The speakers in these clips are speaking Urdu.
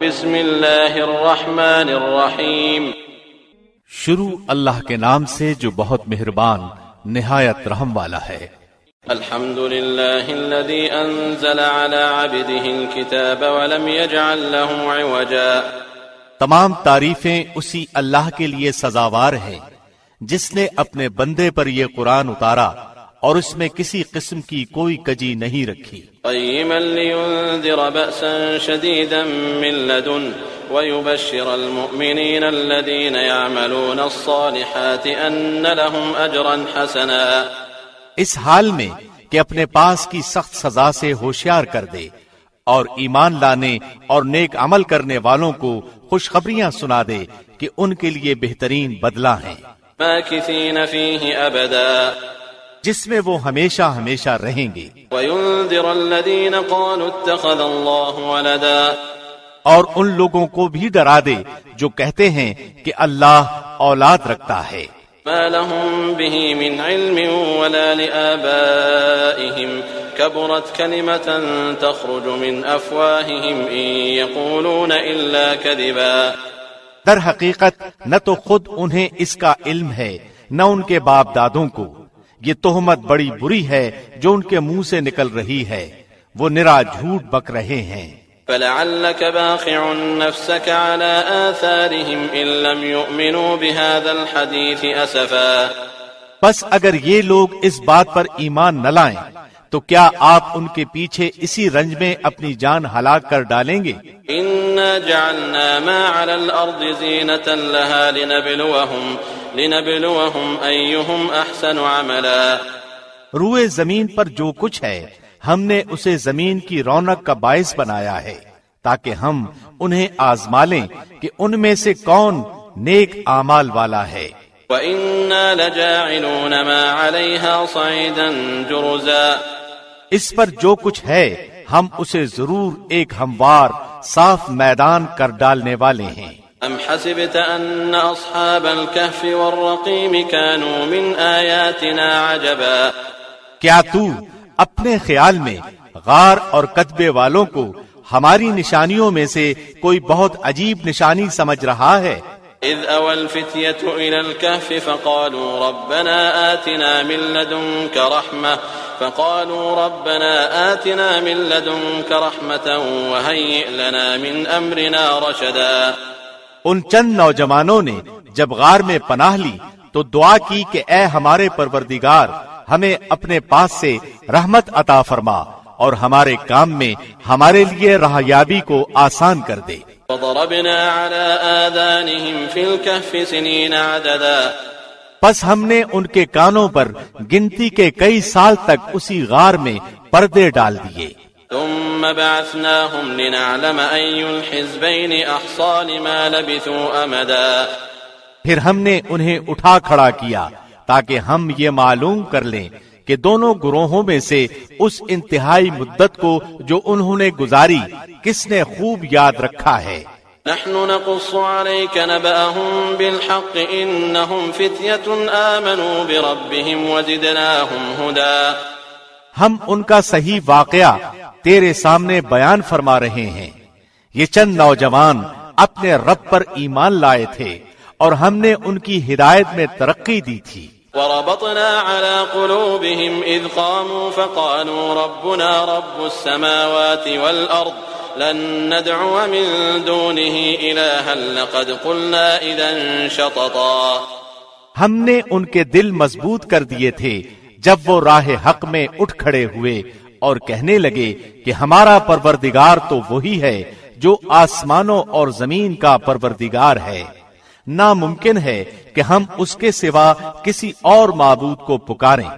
بسم اللہ الرحمن الرحیم۔ شروع اللہ کے نام سے جو بہت مہربان نہایت رحم والا ہے۔ الحمد لله الذي أنزل على عبده الكتاب ولم يجعل له عوجا۔ تمام تعریفیں اسی اللہ کے لیے سزاوار ہیں۔ جس نے اپنے بندے پر یہ قرآن اتارا اور اس میں کسی قسم کی کوئی کجی نہیں رکھی۔ قيما لينذر بأسا شديدا من لدن ويبشر المؤمنين الذين يعملون الصالحات أن لهم أجرا حسنا۔ اس حال میں کہ اپنے پاس کی سخت سزا سے ہوشیار کر دے اور ایمان لانے اور نیک عمل کرنے والوں کو خوشخبریاں سنا دے کہ ان کے لیے بہترین بدلہ ہیں۔ ماكثين فيه أبدا۔ جس میں وہ ہمیشہ ہمیشہ رہیں گے۔ وينذر الذين قالوا اتخذ الله ولدا۔ اور ان لوگوں کو بھی ڈرا دے جو کہتے ہیں کہ اللہ اولاد رکھتا ہے۔ ما لهم به من علم ولا لآبائهم۔ كبرت كلمة تخرج من أفواههم إن يقولون إلا كذبا۔ در حقیقت نہ تو خود انہیں اس کا علم ہے نہ ان کے باپ دادوں کو۔ یہ تہمت بڑی بری ہے جو ان کے منہ سے نکل رہی ہے۔ وہ نرا جھوٹ بک رہے ہیں۔ فلعلك باخع نفسك على آثارهم إن لم يؤمنوا بهذا الحديث أسفا بس اگر یہ لوگ اس بات پر ایمان نہ لائیں تو کیا آپ ان کے پیچھے اسی رنج میں اپنی جان ہلاک کر ڈالیں گے؟ إنا جعلنا ما على الأرض زينة لها لنبلوهم لنبلوهم أيهم أحسن عملا. روئے زمین پر جو کچھ ہے ہم نے اسے زمین کی رونق کا باعث بنایا ہے تاکہ ہم انہیں آزما لیں کہ ان میں سے کون نیک اعمال والا ہے۔ وإنا لجاعلون ما عليها صعيدا جرزا۔ اس پر جو کچھ ہے ہم اسے ضرور ایک ہموار صاف میدان کر ڈالنے والے ہیں۔ أم حسبت أن أصحاب الكهف والرقيم كانوا من آياتنا عجبا؟ کیا تو اپنے خیال میں غار اور کتبے والوں کو ہماری نشانیوں میں سے کوئی بہت عجیب نشانی سمجھ رہا ہے؟ إذ أوى الفتية إلى الكهف فقالوا ربنا آتنا من لدنك رحمة فقالوا ربنا آتنا من لدنك رحمة وهيئ لنا من أمرنا رشدا. ان چند نوجوانوں نے جب غار میں پناہ لی تو دعا کی کہ اے ہمارے پروردگار ہمیں اپنے پاس سے رحمت عطا فرما اور ہمارے کام میں ہمارے لیے راہیابی کو آسان کر دے۔ وضربنا على آذانهم في الكهف سنين عددا۔ پس ہم نے ان کے کانوں پر گنتی کے کئی سال تک اسی غار میں پردے ڈال دیے۔ ثم بعثناهم لنعلم أي الحزبين أحصى لما لبثوا أمدا. پھر ہم نے انہیں اٹھا کھڑا کیا تاکہ ہم یہ معلوم کر لیں کہ دونوں گروہوں میں سے اس انتہائی مدت کو جو انہوں نے گزاری کس نے خوب یاد رکھا ہے۔ نحن نقص عليك نبأهم بالحق إنهم فتية آمنوا بربهم وزدناهم هدى۔ ہم ان کا صحیح واقعہ تیرے سامنے بیان فرما رہے ہیں۔ یہ چند نوجوان اپنے رب پر ایمان لائے تھے اور ہم نے ان کی ہدایت میں ترقی دی تھی۔ وربطنا على قلوبهم إذ قاموا فقالوا ربنا رب السماوات والأرض لن ندعو من دونه إلها لقد قلنا إذا شططا۔ ہم نے ان کے دل مضبوط کر دیے تھے جب وہ راہ حق میں اٹھ کھڑے ہوئے اور کہنے لگے کہ ہمارا پروردگار تو وہی ہے جو آسمانوں اور زمین کا پروردگار ہے، ناممکن ہے کہ ہم اس کے سوا کسی اور معبود کو پکاریں۔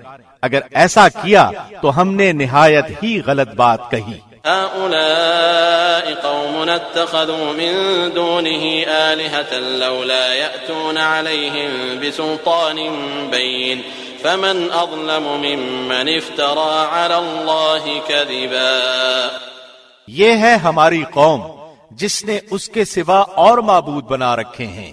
اگر ایسا کیا تو ہم نے نہایت ہی غلط بات کہی۔ هؤلاء قوم اتخذوا من دونه آلهة لولا يأتون عليهم بسلطان بين فمن اظلم ممن افترى على الله كذبا. یہ ہے ہماری قوم جس نے اس کے سوا اور معبود بنا رکھے ہیں۔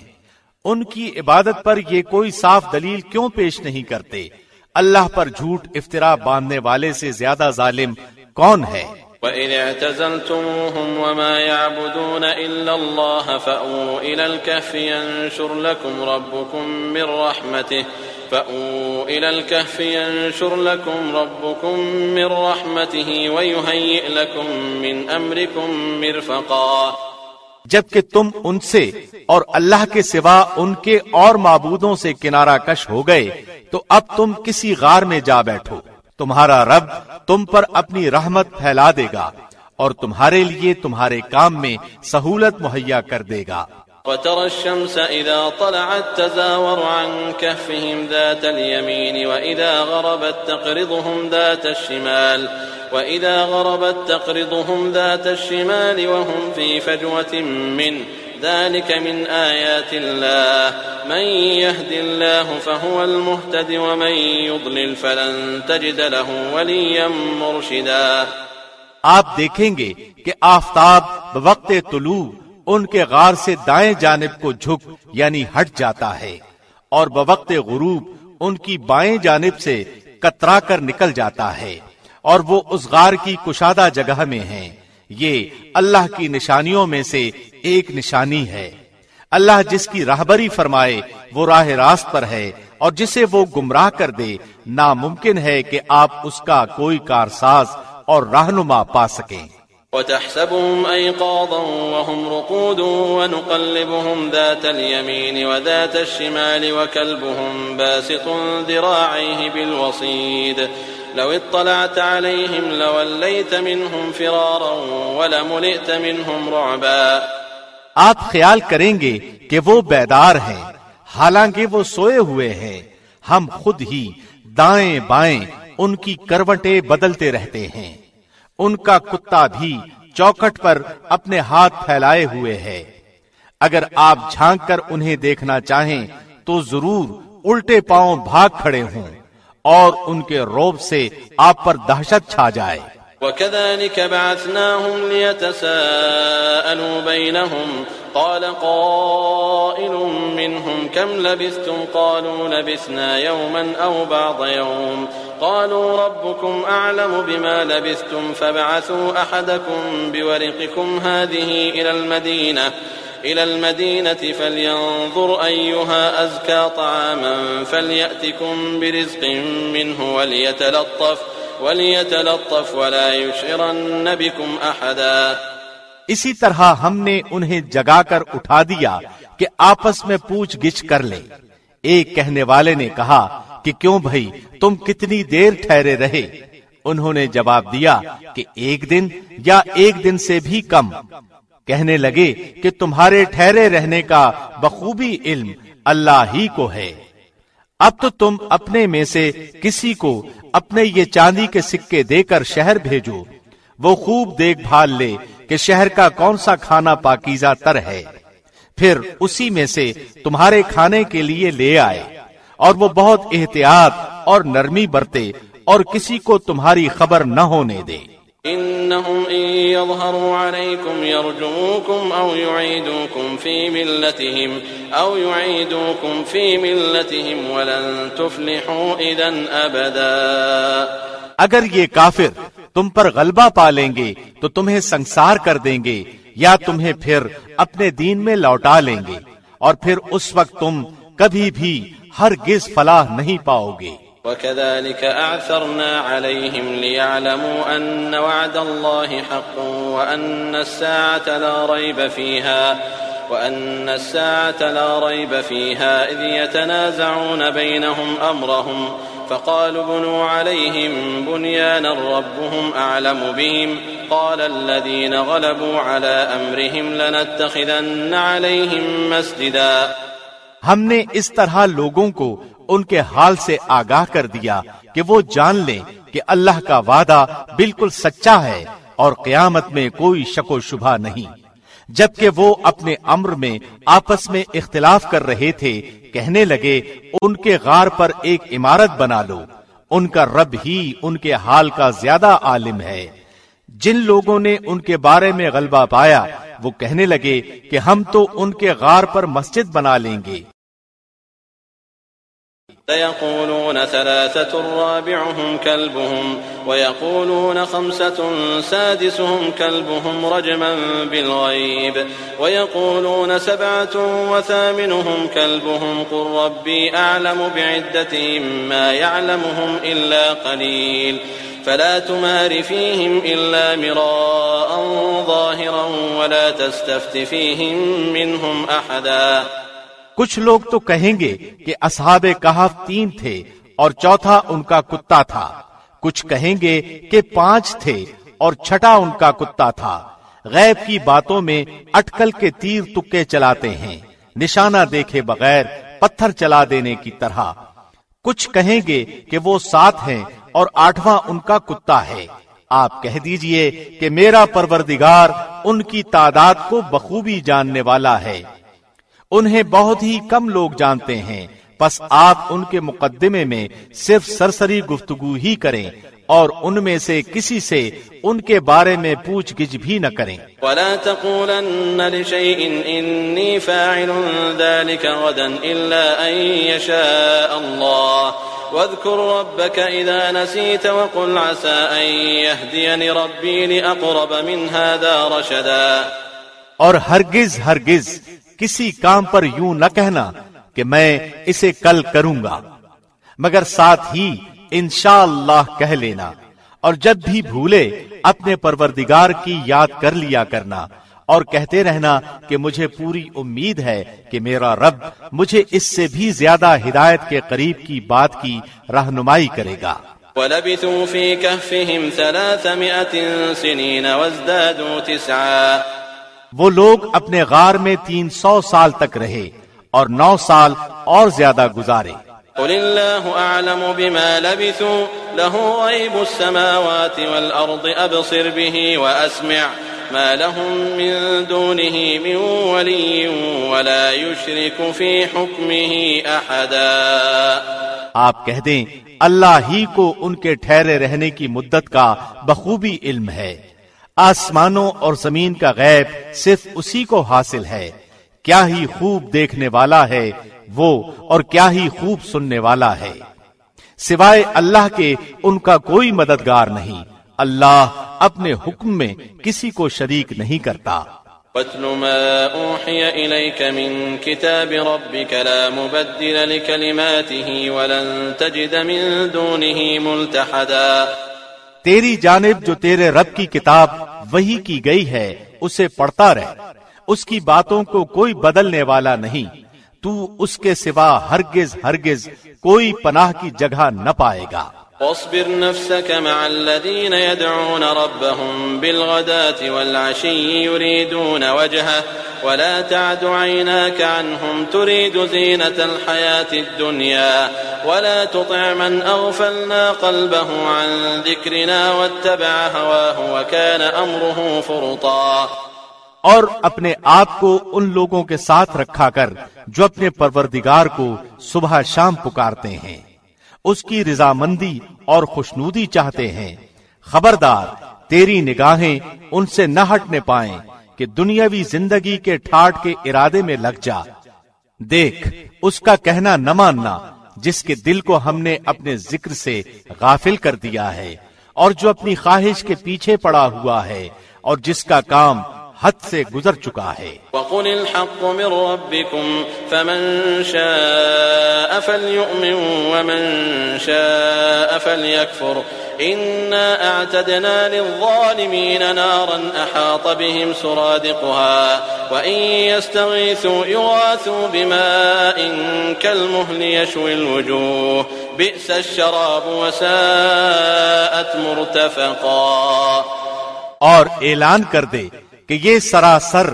ان کی عبادت پر یہ کوئی صاف دلیل کیوں پیش نہیں کرتے؟ اللہ پر جھوٹ افترا باندھنے والے سے زیادہ ظالم کون ہے؟ وإذ اعتزلتموهم وما يعبدون إلا الله فأووا إلى الكهف ينشر لكم ربكم من رحمته فأووا إلى الكهف ينشر لكم ربكم من رحمته ويهيئ لكم من أمركم مرفقا جبکہ تم ان سے اور اللہ کے سوا ان کے اور معبودوں سے کنارہ کش ہو گئے، تو اب تم کسی غار میں جا بیٹھو۔ تمہارا رب تم پر اپنی رحمت پھیلا دے گا اور تمہارے لیے تمہارے کام میں سہولت مہیا کر دے گا۔ وترى الشمس إذا طلعت تزاور عن كهفهم ذات اليمين وإذا غربت تقرضهم ذات الشمال وإذا غربت تقرضهم ذات الشمال وهم في فجوة منه ذلك من آيات الله. من يهد الله فهو المهتد ومن يضلل فلن تجد له وليا مرشدا. آپ دیکھیں گے کہ آفتاب بوقت طلوع ان کے غار سے دائیں جانب کو جھک یعنی ہٹ جاتا ہے اور بوقت غروب ان کی بائیں جانب سے کترا کر نکل جاتا ہے اور وہ اس غار کی کشادہ جگہ میں ہیں۔ یہ اللہ کی نشانیوں میں سے ایک نشانی ہے۔ اللہ جس کی راہبری فرمائے، وہ راہ راست پر ہے اور جسے وہ گمراہ کر دے، ناممکن ہے کہ آپ اس کا کوئی کارساز اور رہنما پا سکیں۔ وتحسبهم أيقاظا وهم رقود ونقلبهم ذات اليمين وذات الشمال وكلبهم باسط ذراعيه بالوصيد لو اطلعت عليهم لوليت منهم فرارا ولملئت منهم رعبا. آپ خیال کریں گے کہ وہ بیدار ہیں. حالانکہ وہ سوئے ہوئے ہیں. ہم خود ہی دائیں بائیں ان کی کروٹیں بدلتے رہتے ہیں. ان کا کتا بھی چوکٹ پر اپنے ہاتھ پھیلائے ہوئے ہے. اگر آپ جھانک کر انہیں دیکھنا چاہیں تو ضرور الٹے پاؤں بھاگ کھڑے ہوں۔ اور ان کے روب سے آپ پر دہشت چھا جائے۔ وكذلك بعثناهم ليتساءلوا بينهم۔ قال قائل منهم، كم لبثتم؟ قالوا لبثنا يوما أو بعض يوم۔ قالوا ربكم أعلم بما لبثتم، فبعثوا أحدكم بورقكم هذه إلى المدينة۔ إلى المدينة فلينظر أيها أزكى طعاما فليأتكم برزق منه وليتلطف وليتلطف ولا يشعرن بكم أحدا. اسی طرح ہم نے انہیں جگا کر اٹھا دیا کہ آپس میں پوچھ گچھ کر لے ایک کہنے والے نے کہا کہ کیوں بھائی تم کتنی دیر ٹھہرے رہے؟ انہوں نے جواب دیا کہ ایک دن یا ایک دن سے بھی کم۔ کہنے لگے کہ تمہارے ٹھہرے رہنے کا بخوبی علم اللہ ہی کو ہے۔ اب تو تم اپنے میں سے کسی کو اپنے یہ چاندی کے سکے دے کر شہر بھیجو۔ وہ خوب دیکھ بھال لے کہ شہر کا کون سا کھانا پاکیزہ تر ہے۔ پھر اسی میں سے تمہارے کھانے کے لیے لے آئے۔ اور وہ بہت احتیاط اور نرمی برتے اور کسی کو تمہاری خبر نہ ہونے دے۔ إنهم إن يظهروا عليكم يرجوكم أو يعيدوكم في ملتهم أو يعيدوكم في ملتهم ولن تفلحوا إذن أبدا. اگر یہ کافر تم پر غلبہ پا لیں گے تو تمہیں سنسار کر دیں گے یا تمہیں پھر اپنے دین میں لوٹا لیں گے اور پھر اس وقت تم کبھی بھی ہر گز فلاح نہیں پاؤ گے۔ وكذلك أعثرنا عليهم ليعلموا أن وعد الله حق وأن الساعة لا ريب فيها وأن الساعة لا ريب فيها إذ يتنازعون بينهم أمرهم فقالوا بنوا عليهم بنيانا ربهم أعلم بهم قال الذين غلبوا على أمرهم لنتخذن عليهم مسجدا ہم نے اس طرح لوگوں کو ان کے حال سے آگاہ کر دیا کہ وہ جان لیں کہ اللہ کا وعدہ بالکل سچا ہے اور قیامت میں کوئی شک و شبہ نہیں۔ جبکہ وہ اپنے امر میں آپس میں اختلاف کر رہے تھے، کہنے لگے، ان کے غار پر ایک عمارت بنا لو۔ ان کا رب ہی ان کے حال کا زیادہ عالم ہے۔ جن لوگوں نے ان کے بارے میں غلبہ پایا، وہ کہنے لگے کہ ہم تو ان کے غار پر مسجد بنا لیں گے۔ سيقولون ثلاثة، رابعهم كلبهم، ويقولون خمسة، سادسهم كلبهم رجما بالغيب، ويقولون سبعة وثامنهم كلبهم، قل ربي أعلم بعدتهم ما يعلمهم إلا قليل، فلا تمار فيهم إلا مراء ظاهرا، ولا تستفت فيهم منهم أحدا. کچھ لوگ تو کہیں گے کہ اصحاب کہاف تین تھے اور چوتھا ان کا کتا تھا۔ کچھ کہیں گے کہ پانچ تھے اور چھٹا ان کا کتا تھا۔ غیب کی باتوں میں اٹکل کے تیر تکے چلاتے ہیں۔ نشانہ دیکھے بغیر پتھر چلا دینے کی طرح۔ کچھ کہیں گے کہ وہ سات ہیں اور آٹھواں ان کا کتا ہے۔ آپ کہہ دیجیے کہ میرا پروردگار ان کی تعداد کو بخوبی جاننے والا ہے۔ انہیں بہت ہی کم لوگ جانتے ہیں۔ پس آپ ان کے مقدمے میں صرف سرسری گفتگو ہی کریں اور ان میں سے کسی سے ان کے بارے میں پوچھ گچھ بھی نہ کریں۔ ولا تقولن لشيء اني فاعل ذلك غدا الا ان يشاء الله واذكر ربك اذا نسيت وقل عسى ان يهديني ربي لاقرب من هذا رشدا۔ اور ہرگز ہرگز کسی کام پر یوں نہ کہنا کہ میں اسے کل کروں گا۔ مگر ساتھ ہی انشاءاللہ کہہ لینا اور جب بھی بھولے اپنے پروردگار کی یاد کر لیا کرنا اور کہتے رہنا کہ مجھے پوری امید ہے کہ میرا رب مجھے اس سے بھی زیادہ ہدایت کے قریب کی بات کی رہنمائی کرے گا۔ وَلَبِثُوا فِي كَهْفِهِمْ ثَلَاثَمِئَةٍ سِنِينَ وَازْدَادُوا تِسْعًا وہ لوگ اپنے غار میں تین سو سال تک رہے اور نو سال اور زیادہ گزارے۔ قل اللہ اعلم بما لبثوا له السماوات به ما لهم من دونه من ولا يشرك في حكمه آپ کہہ دیں اللہ ہی کو ان کے ٹھہرے رہنے کی مدت کا بخوبی علم ہے۔ آسمانوں اور زمین کا غیب صرف اسی کو حاصل ہے۔ کیا ہی خوب دیکھنے والا ہے وہ اور کیا ہی خوب سننے والا ہے۔ سوائے اللہ کے ان کا کوئی مددگار نہیں۔ اللہ اپنے حکم میں کسی کو شریک نہیں کرتا۔ وَاتْلُ مَا أُوحِيَ إِلَيْكَ مِن كِتَابِ رَبِّكَ لَا مُبَدِّلَ لِكَلِمَاتِهِ وَلَن تَجِدَ مِن دُونِهِ مُلْتَحَدًا۔ تیری جانب جو تیرے رب کی کتاب وہی کی گئی ہے، اسے پڑھتا رہ۔ اس کی باتوں کو کوئی بدلنے والا نہیں۔ تو اس کے سوا ہرگز ہرگز کوئی پناہ کی جگہ نہ پائے گا۔ واصبر نفسك مع الذين يدعون ربهم بالغداة والعشي يريدون وجهه ولا تعد عيناك عنهم تريد زينة الحياة الدنيا ولا تطع من أغفلنا قلبه عن ذكرنا واتبع هواه وكان أمره فرطا اور اپنے آپ کو ان لوگوں کے ساتھ رکھا کر جو اپنے پروردگار کو صبح شام پکارتے ہیں۔ اس کی رضامندی اور خوشنودی چاہتے ہیں۔ خبردار، تیری نگاہیں ان سے نہ ہٹنے پائیں کہ دنیاوی زندگی کے ٹھاٹ کے ارادے میں لگ جا۔ دیکھ، اس کا کہنا نہ ماننا، جس کے دل کو ہم نے اپنے ذکر سے غافل کر دیا ہے اور جو اپنی خواہش کے پیچھے پڑا ہوا ہے اور جس کا کام حد سے گزر چکا ہے۔ وقل الحق من ربكم فمن شاء فليؤمن ومن شاء فليكفر إنا أعتدنا للظالمين نارا أحاط بهم سرادقها وإن يستغيثوا يغاثوا بماء كالمهل يشوي الوجوه بئس الشراب وساءت مرتفقا۔ اور اعلان کر دے کہ یہ سراسر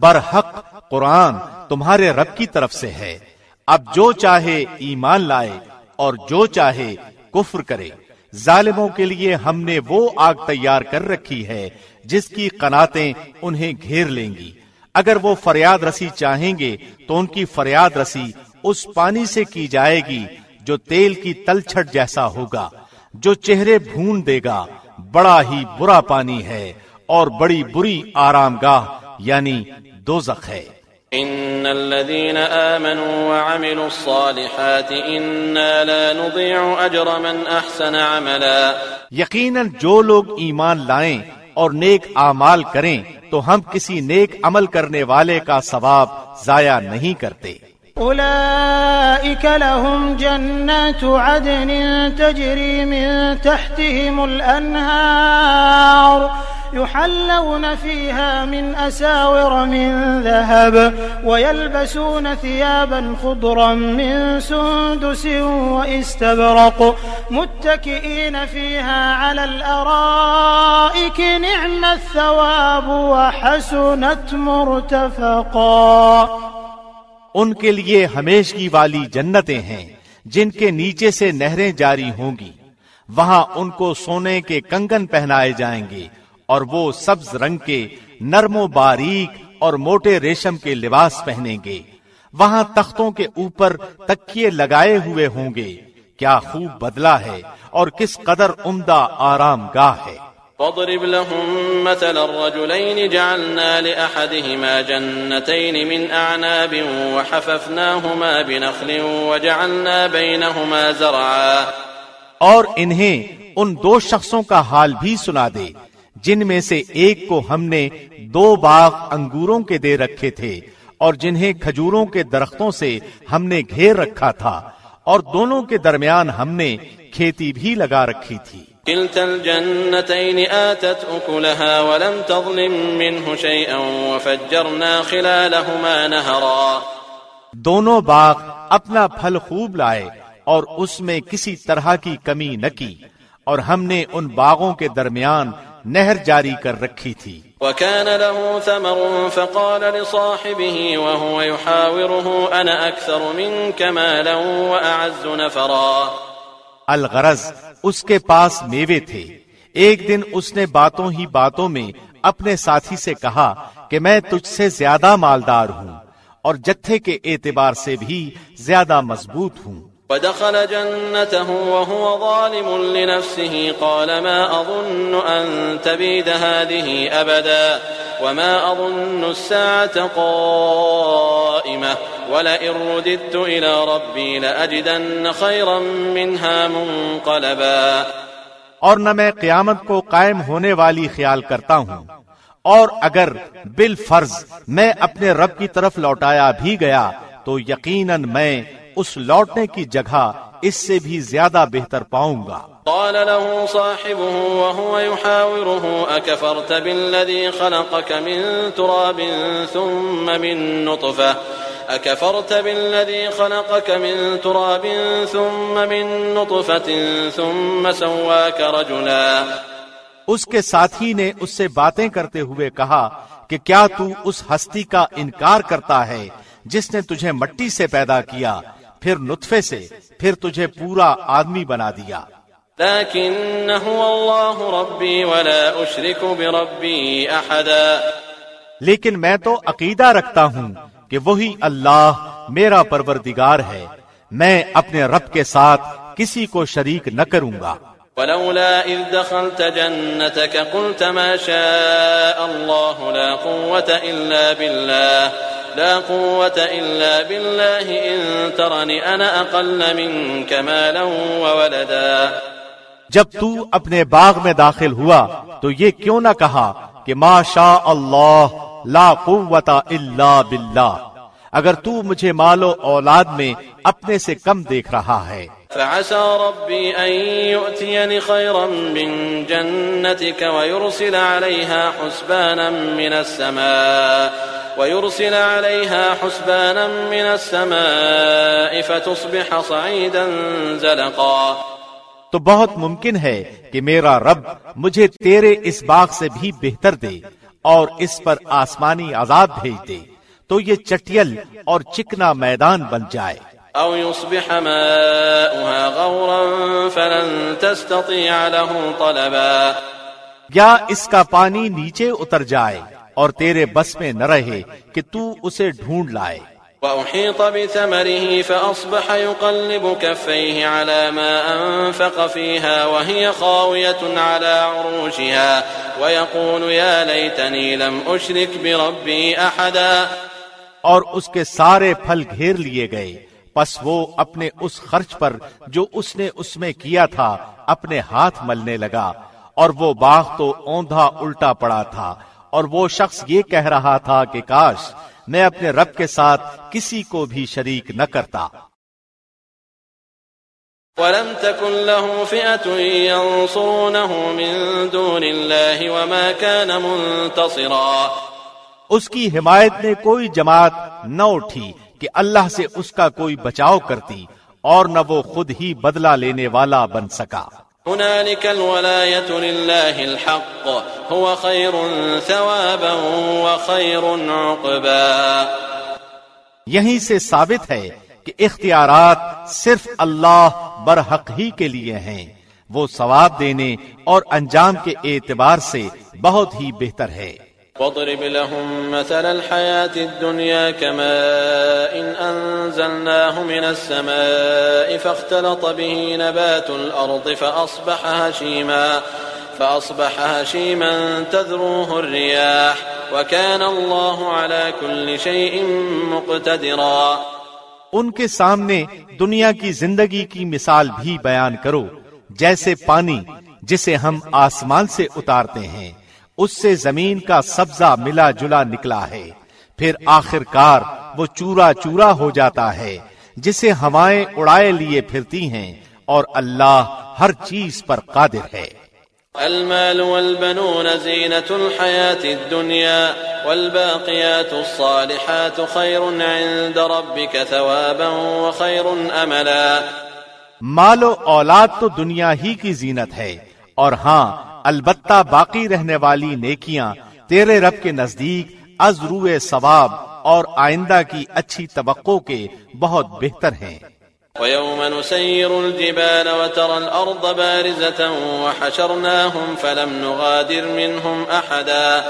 برحق قرآن تمہارے رب کی طرف سے ہے۔ اب جو چاہے ایمان لائے اور جو چاہے کفر کرے۔ ظالموں کے لیے ہم نے وہ آگ تیار کر رکھی ہے جس کی قناتیں انہیں گھیر لیں گی۔ اگر وہ فریاد رسی چاہیں گے تو ان کی فریاد رسی اس پانی سے کی جائے گی جو تیل کی تلچھٹ جیسا ہوگا۔ جو چہرے بھون دے گا، بڑا ہی برا پانی ہے۔ اور بڑی بری آرام گاہ یعنی دوزخ ہے۔ إن الذين آمنوا وعملوا الصالحات إنا لا نضيع أجر من أحسن عملا۔ یقیناً جو لوگ ایمان لائیں اور نیک اعمال کریں تو ہم کسی نیک عمل کرنے والے کا ثواب ضائع نہیں کرتے۔ أولئك لهم جنات عدن تجري من تحتهم الأنهار۔ يحلون فيها من أساور من ذهب ويلبسون ثيابا خضرا من سندس وإستبرق متكئين فيها على الأرائك نعم الثواب وحسنت مرتفقا ان کے لیے ہمیشگی والی جنتیں ہیں جن کے نیچے سے نہریں جاری ہوں گی۔ وہاں ان کو سونے کے کنگن پہنائے جائیں گے۔ اور وہ سبز رنگ کے نرم و باریک اور موٹے ریشم کے لباس پہنیں گے۔ وہاں تختوں کے اوپر تکیے لگائے ہوئے ہوں گے۔ کیا خوب بدلا ہے اور کس قدر عمدہ آرام گاہ ہے۔ واضرب لهم مثل الرجلين جعلنا لأحدهما جنتين من أعناب وحففناهما بنخل وجعلنا بينهما زرعا۔ اور انہیں ان دو شخصوں کا حال بھی سنا دے۔ جن میں سے ایک کو ہم نے دو باغ انگوروں کے دے رکھے تھے اور جنہیں کھجوروں کے درختوں سے ہم نے گھیر رکھا تھا اور دونوں کے درمیان ہم نے کھیتی بھی لگا رکھی تھی۔ كلتا الجنتين آتت أكلها ولم تظلم منه شيئا وفجرنا خلالهما نهرا دونوں باغ اپنا پھل خوب لائے اور اس میں کسی طرح کی کمی نہ کی اور ہم نے ان باغوں کے درمیان نہر جاری کر رکھی تھی۔ وكان له ثمر فقال لصاحبه وهو يحاوره أنا أكثر منك مالا وأعز نفرا۔ الغرض اس کے پاس میوے تھے۔ ایک دن اس نے باتوں ہی باتوں میں اپنے ساتھی سے کہا کہ میں تجھ سے زیادہ مالدار ہوں اور جتھے کے اعتبار سے بھی زیادہ مضبوط ہوں۔ ودخل جنته وهو ظالم لنفسه قال ما أظن أن تبيد هذه أبدا وما أظن الساعة قائمة ولئن رددت إلى ربي لأجدن خيرا منها منقلبا اور نہ میں قیامت کو قائم ہونے والی خیال کرتا ہوں۔ اور اگر بالفرض میں اپنے رب کی طرف لوٹایا بھی گیا، تو یقیناً میں اس لوٹنے کی جگہ اس سے بھی زیادہ بہتر پاؤں گا۔ قال له صاحبه وهو يحاوره أكفرت بالذي خلقك من تراب ثم من نطفة؟ أكفرت بالذي خلقك من تراب ثم من نطفة ثم سواك رجلا؟ اس کے ساتھی نے اس سے باتیں کرتے ہوئے کہا کہ کیا تو اس ہستی کا انکار کرتا ہے جس نے تجھے مٹی سے پیدا کیا؟ پھر نطفے سے پھر تجھے پورا آدمی بنا دیا۔ الله ربي ولا أشرك بربي أحدا۔ لیکن میں تو عقیدہ رکھتا ہوں کہ وہی اللہ میرا پروردگار ہے۔ میں اپنے رب کے ساتھ کسی کو شریک نہ کروں گا۔ ولولا إذ دخلت جنتك قلت ما شاء الله لا قوة إلا بالله۔ لا قوة إلا بالله إن ترني أنا أقل منك مالا وولدا. جب تو اپنے باغ میں داخل ہوا تو یہ کیوں نہ کہا کہ ما شاء اللہ لا قوت الا باللہ اگر تو مجھے مال و اولاد میں اپنے سے کم دیکھ رہا ہے۔ فعسى ربي أن يؤتيني خيرا من جنتك ويرسل عليها حسبانا من السماء ويرسل عليها حسبانا من السماء فتصبح صعيدا زلقا تو بہت ممکن ہے کہ میرا رب مجھے تیرے اس باغ سے بھی بہتر دے اور اس پر آسمانی عذاب بھیج دے تو یہ چٹیل اور چکنا میدان بن جائے۔ أو يصبح ماؤها غورا فلن تستطيع له طلبا. یا اس کا پانی نیچے اتر جائے اور تیرے بس میں نہ رہے کہ تو اسے ڈھونڈ لائے۔ وأحيط بثمره فأصبح يقلب كفيه على ما أنفق فيها وهي خاوية على عروشها ويقول يا ليتني لم أشرك بربي أحدا۔ اور اس کے سارے پھل گھیر لیے گئے۔ پس وہ اپنے اس خرچ پر جو اس نے اس میں کیا تھا اپنے ہاتھ ملنے لگا اور وہ باغ تو اوندھا الٹا پڑا تھا اور وہ شخص یہ کہہ رہا تھا کہ کاش میں اپنے رب کے ساتھ کسی کو بھی شریک نہ کرتا۔ ولم تكن له فئة ينصرونه من دون الله وما كان منتصرا۔ اس کی حمایت میں کوئی جماعت نہ اٹھی کہ اللہ سے اس کا کوئی بچاؤ کرتی اور نہ وہ خود ہی بدلہ لینے والا بن سکا۔ هنالك الولاية لله الحق هو خير ثوابا وخير عقبا۔ یہیں سے ثابت ہے کہ اختیارات صرف اللہ برحق ہی کے لیے ہیں۔ وہ ثواب دینے اور انجام کے اعتبار سے بہت ہی بہتر ہے۔ واضرب لهم مثل الحياة الدنيا كماء إن أنزلناه من السماء فاختلط به نبات الأرض فأصبح هشيما فأصبح هشيما تذروه الرياح وكان الله على كل شيء مقتدرا ان کے سامنے دنیا کی زندگی کی مثال بھی بیان کرو، جیسے پانی جسے ہم آسمان سے اتارتے ہیں۔ اس سے زمین کا سبزہ ملا جلا نکلا ہے۔ پھر آخر کار وہ چورا چورا ہو جاتا ہے جسے ہوائیں اڑائے لیے پھرتی ہیں اور اللہ ہر چیز پر قادر ہے۔ المال والبنون زينة الحياة الدنيا والباقيات الصالحات خير عند ربك ثوابا وخير أملا مال و اولاد تو دنیا ہی کی زینت ہے اور ہاں البتہ باقی رہنے والی نیکیاں تیرے رب کے نزدیک از روئے ثواب اور آئندہ کی اچھی توقع کے بہت بہتر ہیں۔ وَيَوْمَ نُسَيِّرُ الْجِبَالَ وَتَرَى الْأَرْضَ بَارِزَةً وَحَشَرْنَاهُمْ فَلَمْ نُغَادِرْ مِنْهُمْ أَحَدًا۔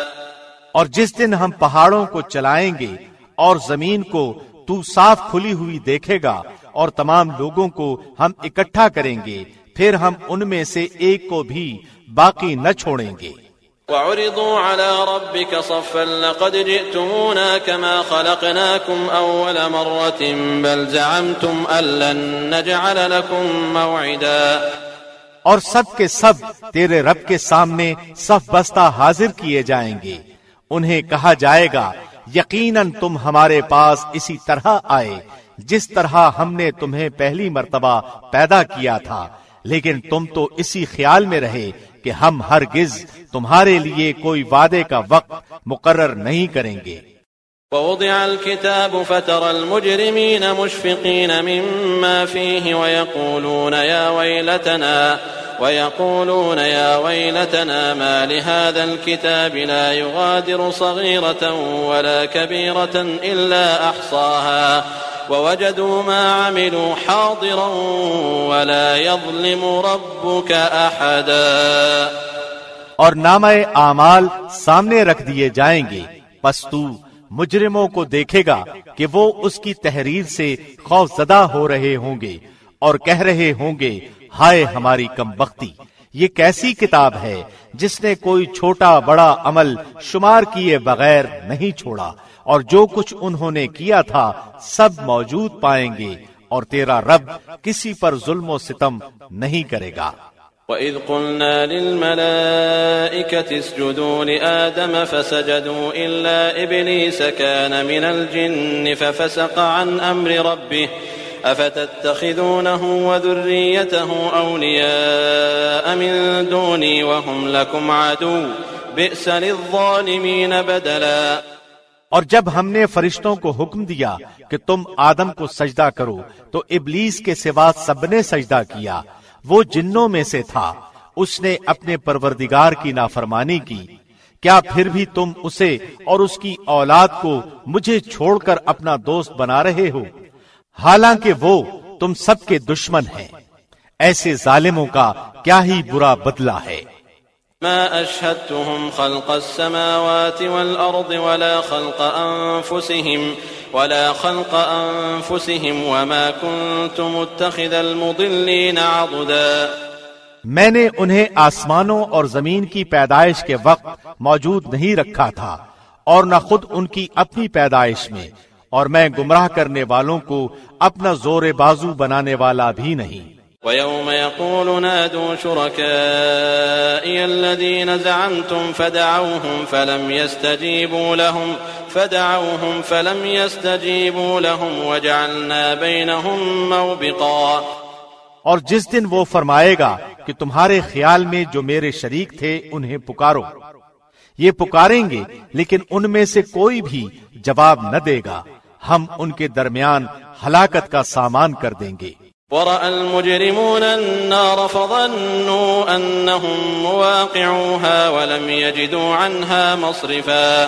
اور جس دن ہم پہاڑوں کو چلائیں گے اور زمین کو تو صاف کھلی ہوئی دیکھے گا اور تمام لوگوں کو ہم اکٹھا کریں گے پھر ہم ان میں سے ایک کو بھی باقی نہ چھوڑیں گے۔ وعرضوا على ربك صفا لقد جئتمونا كما خلقناكم أول مرة بل زعمتم أن لن نجعل لكم موعدا۔ اور سب کے سب تیرے رب کے سامنے صف بستہ حاضر کیے جائیں گے۔ انہیں کہا جائے گا یقیناً تم ہمارے پاس اسی طرح آئے جس طرح ہم نے تمہیں پہلی مرتبہ پیدا کیا تھا۔ لیکن تم تو اسی خیال میں رہے کہ ہم ہرگز تمہارے لیے کوئی وعدے کا وقت مقرر نہیں کریں گے۔ ووضع الكتاب فترى المجرمين مشفقين مما فيه ويقولون يا ويلتنا، ويقولون يا ويلتنا ما لهذا الكتاب لا يغادر صغيرة ولا كبيرة إلا أحصاها. ووجدوا ما عملوا حاضرا ولا يظلم ربك احدا اور نامہ اعمال سامنے رکھ دیے جائیں گے۔ پس تو مجرموں کو دیکھے گا کہ وہ اس کی تحریر سے خوف زدہ ہو رہے ہوں گے اور کہہ رہے ہوں گے، ہائے ہماری کم بختی، یہ کیسی کتاب ہے جس نے کوئی چھوٹا بڑا عمل شمار کیے بغیر نہیں چھوڑا۔ اور جو کچھ انہوں نے کیا تھا سب موجود پائیں گے اور تیرا رب کسی پر ظلم و ستم نہیں کرے گا۔ وَإِذْ قُلْنَا لِلْمَلَائِكَةِ اسْجُدُوا لِآدَمَ فَسَجَدُوا إِلَّا إِبْلِيسَ كَانَ مِنَ الْجِنِّ فَفَسَقَ عَنْ أَمْرِ رَبِّهِ أَفَتَتَّخِذُونَهُ وَذُرِّيَّتَهُ أَوْلِيَاءَ مِن دُونِي وَهُمْ لَكُمْ عَدُوٌّ بِئْسَ لِلظَّالِمِينَ بَدَلًا اور جب ہم نے فرشتوں کو حکم دیا کہ تم آدم کو سجدہ کرو، تو ابلیس کے سوا سب نے سجدہ کیا۔ وہ جنوں میں سے تھا۔ اس نے اپنے پروردگار کی نافرمانی کی۔ کیا پھر بھی تم اسے اور اس کی اولاد کو مجھے چھوڑ کر اپنا دوست بنا رہے ہو؟ حالانکہ وہ تم سب کے دشمن ہیں۔ ایسے ظالموں کا کیا ہی برا بدلہ ہے۔ ما أشهدتهم خلق السماوات والأرض ولا خلق أنفسهم ولا خلق أنفسهم وما كنت متخذ المضلين عضدا. میں نے انہیں آسمانوں اور زمین کی پیدائش کے وقت موجود نہیں رکھا تھا اور نہ خود ان کی اپنی پیدائش میں، اور میں گمراہ کرنے والوں کو اپنا زور بازو بنانے والا بھی نہیں۔ ويوم يقول نادوا شركائي الذين زعمتم فدعوهم فلم يستجيبوا لهم، فدعوهم فلم يستجيبوا لهم وجعلنا بينهم موبقا. اور جس دن وہ فرمائے گا کہ تمہارے خیال میں جو میرے شریک تھے انہیں پکارو۔ یہ پکاریں گے، لیکن ان میں سے کوئی بھی جواب نہ دے گا۔ ہم ان کے درمیان ہلاکت کا سامان کر دیں گے۔ ورأى المجرمون النار فظنوا أنهم مواقعوها ولم يجدوا عنها مصرفا.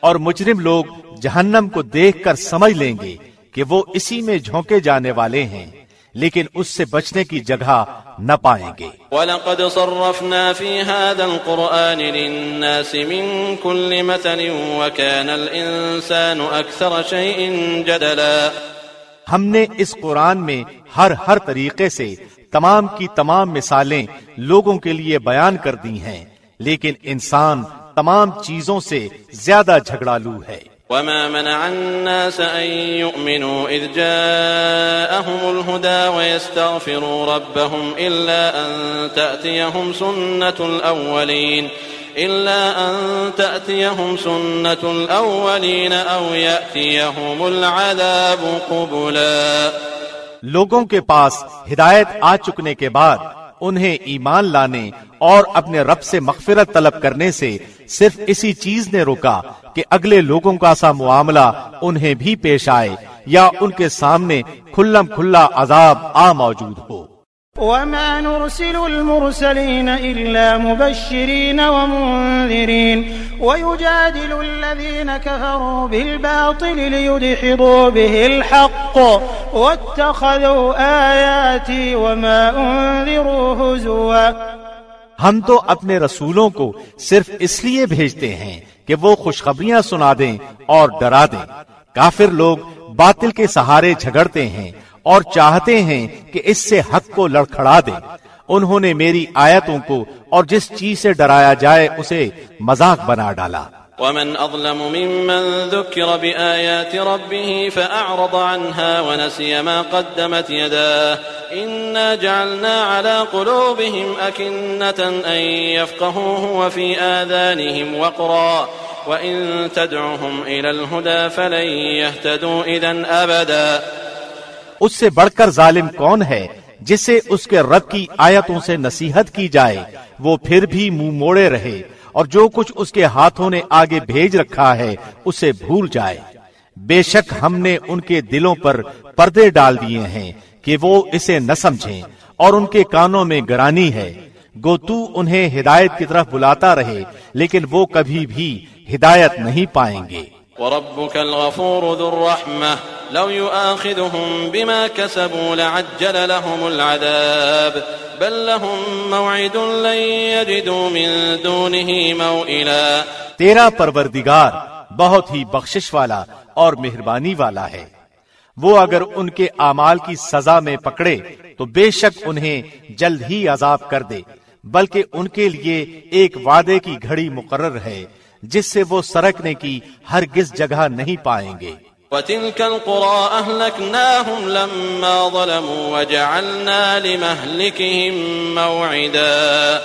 اور مجرم لوگ جہنم کو دیکھ کر سمجھ لیں گے کہ وہ اسی میں جھونکے جانے والے ہیں لیکن اس سے بچنے کی جگہ نہ پائیں گے۔ وَلَقَدْ صَرَّفْنَا فِي هَذَا الْقُرْآنِ لِلنَّاسِ مِن كُلِّ مَثَلٍ وَكَانَ الْإِنسَانُ أَكْثَرَ شَيْءٍ جَدَلًا. ہم نے اس قرآن میں ہر ہر طریقے سے تمام کی تمام مثالیں لوگوں کے لیے بیان کر دی ہیں، لیکن انسان تمام چیزوں سے زیادہ جھگڑالو ہے۔ وما منع الناس أن يؤمنوا إذ جاءهم الهدى ويستغفروا ربهم إلا أن تأتيهم سنة الأولين إلا أن تأتيهم سنة الأولين أو يأتيهم العذاب قبلا. لوگوں کے پاس ہدایت آ چکنے کے بعد انہیں ایمان لانے اور اپنے رب سے مغفرت طلب کرنے سے صرف اسی چیز نے روکا کہ اگلے لوگوں کا سا معاملہ انہیں بھی پیش آئے یا ان کے سامنے کھلم کھلا عذاب آ موجود ہو۔ وما نرسل المرسلين إلا مبشرين ومنذرين ويجادل الذين كفروا بالباطل ليدحضوا به الحق واتخذوا آياتي وما أنذروا هزوا ہم تو اپنے رسولوں کو صرف اس لیے بھیجتے ہیں کہ وہ خوشخبریاں سنا دیں اور ڈرا دیں۔ کافر لوگ باطل کے سہارے جھگڑتے ہیں اور چاہتے ہیں کہ اس سے حق کو لڑکھڑا دیں انہوں نے میری آیتوں کو اور جس چیز سے ڈرایا جائے اسے مذاق بنا ڈالا۔ ومن أظلم ممن ذكر بآيات ربه فأعرض عنها ونسي ما قدمت يداه إنا جعلنا على قلوبهم أكنة أن يفقهوه وفي آذانهم وقرا وإن تدعهم إلى الهدى فلن يهتدوا إذن أبدا اس سے بڑھ کر ظالم کون ہے جسے اس کے رب کی آیتوں سے نصیحت کی جائے؟ وہ پھر بھی منہ موڑے رہے اور جو کچھ اس کے ہاتھوں نے آگے بھیج رکھا ہے، اسے بھول جائے۔ بے شک ہم نے ان کے دلوں پر پردے ڈال دیے ہیں کہ وہ اسے نہ سمجھیں اور ان کے کانوں میں گرانی ہے۔ گو تو انہیں ہدایت کی طرف بلاتا رہے، لیکن وہ کبھی بھی ہدایت نہیں پائیں گے۔ وربك الغفور ذو الرحمة. لو يؤاخذهم بما كسبوا لعجل لهم العذاب. بل لهم موعد لن يجدوا من دونه موئلا. تیرا پروردگار بہت ہی بخشش والا اور مہربانی والا ہے. وہ اگر ان کے اعمال کی سزا میں پکڑے تو بے شک انہیں جلد ہی عذاب کر دے، بلکہ ان کے لیے ایک وعدے کی گھڑی مقرر ہے۔ جس سے وہ سرکنے کی ہرگز جگہ نہیں پائیں گے۔ وتلك القرى أهلكناهم لما ظلموا وجعلنا لمهلكهم موعدا۔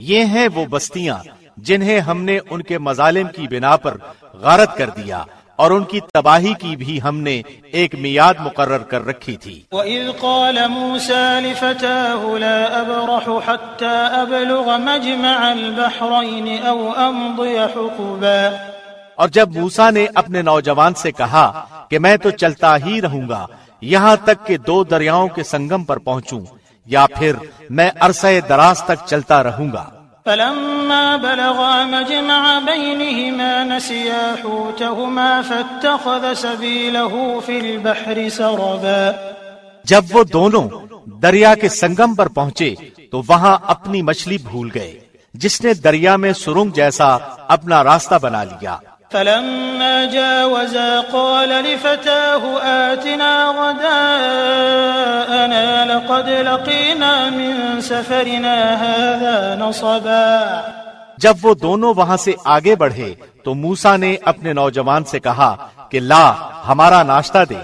یہ ہیں وہ بستیاں جنہیں ہم نے ان کے مظالم کی بنا پر غارت کر دیا۔ اور ان کی تباہی کی بھی ہم نے ایک میاد مقرر کر رکھی تھی۔ وَإِذْ قَالَ مُوسَى لِفَتَاهُ لَا أَبْرَحُ حَتَّى أَبْلُغَ مَجْمَعَ الْبَحْرَيْنِ أَوْ أَمْضِيَ حُقُبًا۔ اور جب موسا نے اپنے نوجوان سے کہا کہ میں تو چلتا ہی رہوں گا یہاں تک کہ دو دریاؤں کے سنگم پر پہنچوں یا پھر میں عرصہ دراز تک چلتا رہوں گا۔ فلما بلغا مجمع بينهما نسيا حوتهما فاتخذ سبيله في البحر سربا. جب وہ دونوں دریا کے سنگم پر پہنچے تو وہاں اپنی مچھلی بھول گئے، جس نے دریا میں سرنگ جیسا اپنا راستہ بنا لیا۔ فلما جاوزا قال لفتاه آتنا غداءنا لقد لقينا من سفرنا هذا نصبا. جب وہ دونوں وہاں سے آگے بڑھے تو موسا نے اپنے نوجوان سے کہا کہ لا، ہمارا ناشتہ دے۔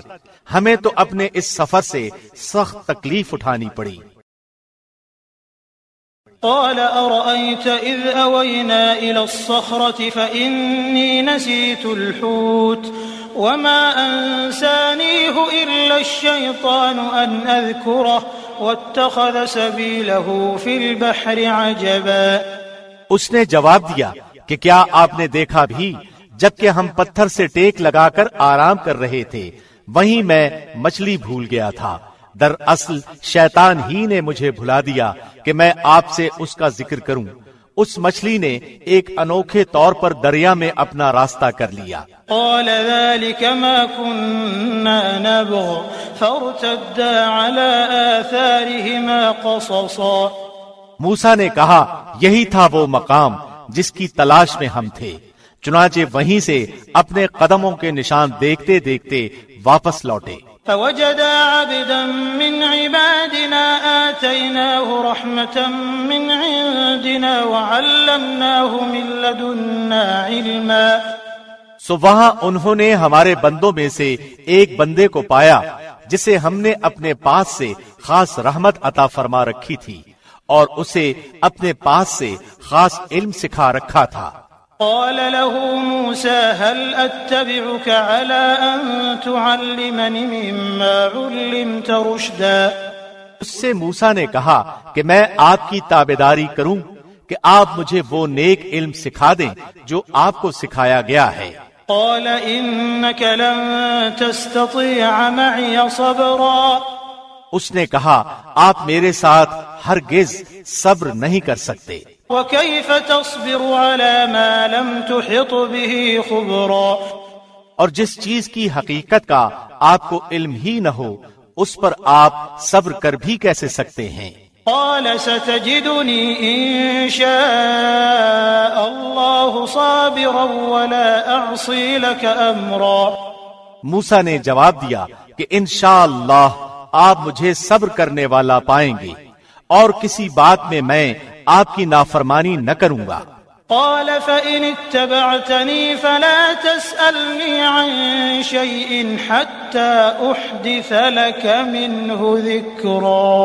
ہمیں تو اپنے اس سفر سے سخت تکلیف اٹھانی پڑی۔ قال أرأيت إذ أوينا إلى الصخرة فإني نسيت الحوت وما أنسانيه إلا الشيطان أن أذكره واتخذ سبيله في البحر عجبا اس نے جواب دیا کہ کیا آپ نے دیکھا بھی جبکہ ہم پتھر سے ٹیک لگا کر آرام کر رہے تھے، وہیں میں مچھلی بھول گیا تھا۔ در اصل شیطان ہی نے مجھے بھلا دیا کہ میں آپ سے اس کا ذکر کروں۔ اس مچھلی نے ایک انوکھے طور پر دریا میں اپنا راستہ کر لیا۔ قال ذلك ما كنا نبغ فارتدا على آثارهما قصصا۔ موسا نے کہا یہی تھا وہ مقام جس کی تلاش میں ہم تھے۔ چنانچہ وہیں سے اپنے قدموں کے نشان دیکھتے دیکھتے واپس لوٹے۔ فوجدا عبدا من عبادنا آتيناه رحمة من عندنا وعلمناه من لدنا علما. سو وہاں انہوں نے ہمارے بندوں میں سے ایک بندے کو پایا، جسے ہم نے اپنے پاس سے خاص رحمت عطا فرما رکھی تھی، اور اسے اپنے پاس سے خاص علم سکھا رکھا تھا۔ قال له موسى هل أتبعك على أن تعلمني مما علمت رشدا؟ اس سے موسا نے کہا کہ میں آپ کی تابداری کروں کہ آپ مجھے وہ نیک علم سکھا دیں جو آپ کو سکھایا گیا ہے۔ قال إنك لن تستطيع معي صبرا۔ اس نے کہا آپ میرے ساتھ ہرگز صبر نہیں کر سکتے۔ وكيف تصبر على ما لم تحط به خبرا؟ اور جس چیز کی حقیقت کا آپ کو علم ہی نہ ہو اس پر آپ صبر کر بھی کیسے سکتے ہیں؟ قال ستجدني إن شاء الله صابرا ولا أعصي لك أمرا موسا نے جواب دیا کہ انشاءاللہ آپ مجھے صبر کرنے والا پائیں گے اور کسی بات میں میں آپ کی نافرمانی نہ کروں گا۔ قال فإن اتبعتني فلا تسألني عن شيء حتى أحدث لك منه ذكرا۔